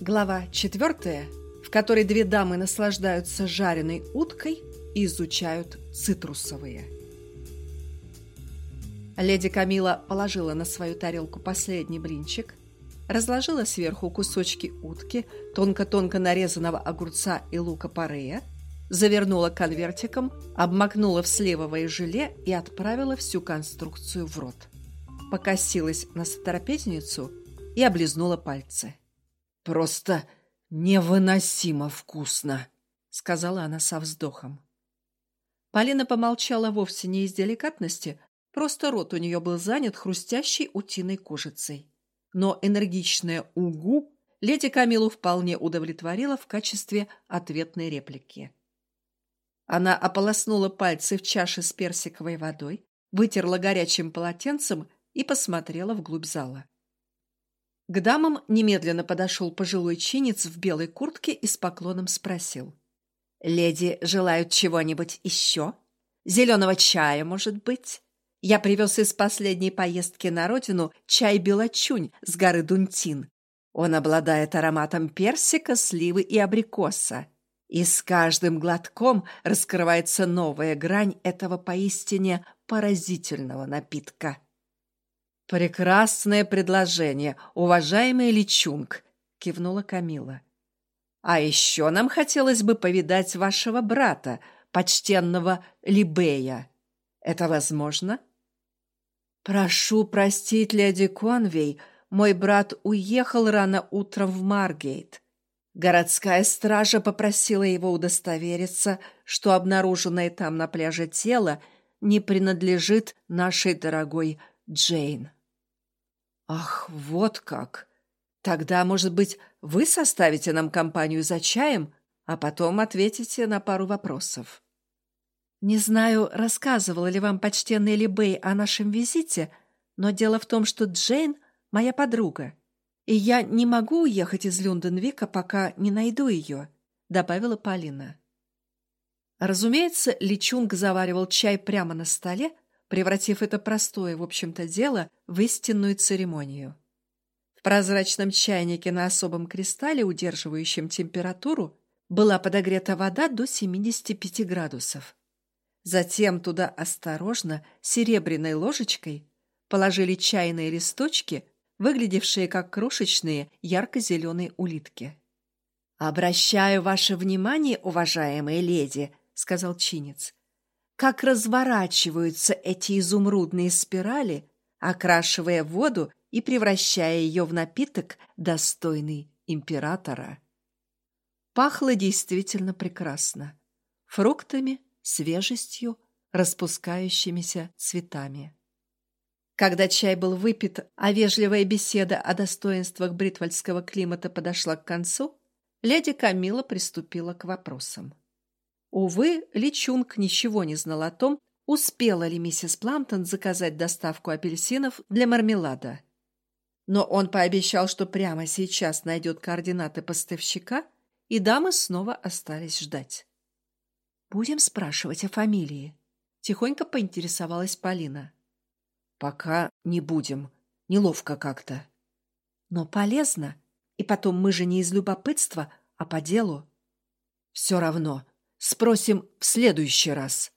Глава четвертая, в которой две дамы наслаждаются жареной уткой и изучают цитрусовые. Леди Камила положила на свою тарелку последний блинчик, разложила сверху кусочки утки, тонко-тонко нарезанного огурца и лука-порея, завернула конвертиком, обмакнула в сливовое желе и отправила всю конструкцию в рот. Покосилась на сотрапезницу и облизнула пальцы. «Просто невыносимо вкусно!» — сказала она со вздохом. Полина помолчала вовсе не из деликатности, просто рот у нее был занят хрустящей утиной кожицей. Но энергичная «угу» леди Камилу вполне удовлетворила в качестве ответной реплики. Она ополоснула пальцы в чаше с персиковой водой, вытерла горячим полотенцем и посмотрела вглубь зала. К дамам немедленно подошел пожилой чинец в белой куртке и с поклоном спросил. «Леди желают чего-нибудь еще? Зеленого чая, может быть? Я привез из последней поездки на родину чай белочунь с горы Дунтин. Он обладает ароматом персика, сливы и абрикоса. И с каждым глотком раскрывается новая грань этого поистине поразительного напитка. «Прекрасное предложение, уважаемый Личунг!» — кивнула Камила. «А еще нам хотелось бы повидать вашего брата, почтенного Либея. Это возможно?» «Прошу простить, леди Конвей, мой брат уехал рано утром в Маргейт. Городская стража попросила его удостовериться, что обнаруженное там на пляже тело не принадлежит нашей дорогой Джейн. Ах, вот как! Тогда, может быть, вы составите нам компанию за чаем, а потом ответите на пару вопросов. Не знаю, рассказывала ли вам почтенный Либей о нашем визите, но дело в том, что Джейн — моя подруга — и я не могу уехать из Люнденвика, пока не найду ее», — добавила Полина. Разумеется, Личунг заваривал чай прямо на столе, превратив это простое, в общем-то, дело в истинную церемонию. В прозрачном чайнике на особом кристалле, удерживающем температуру, была подогрета вода до 75 градусов. Затем туда осторожно, серебряной ложечкой, положили чайные листочки выглядевшие как крошечные ярко-зеленые улитки. «Обращаю ваше внимание, уважаемые леди», — сказал чинец, «как разворачиваются эти изумрудные спирали, окрашивая воду и превращая ее в напиток, достойный императора». Пахло действительно прекрасно. Фруктами, свежестью, распускающимися цветами. Когда чай был выпит, а вежливая беседа о достоинствах бритвальского климата подошла к концу, леди Камила приступила к вопросам. Увы, Личунг ничего не знал о том, успела ли миссис Пламптон заказать доставку апельсинов для мармелада. Но он пообещал, что прямо сейчас найдет координаты поставщика, и дамы снова остались ждать. «Будем спрашивать о фамилии», — тихонько поинтересовалась Полина. Пока не будем. Неловко как-то. Но полезно. И потом мы же не из любопытства, а по делу. Все равно. Спросим в следующий раз.